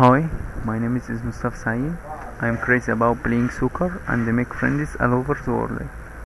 Hi, my name is Mustaf Saeed. I am crazy about playing soccer and make friends all over the world.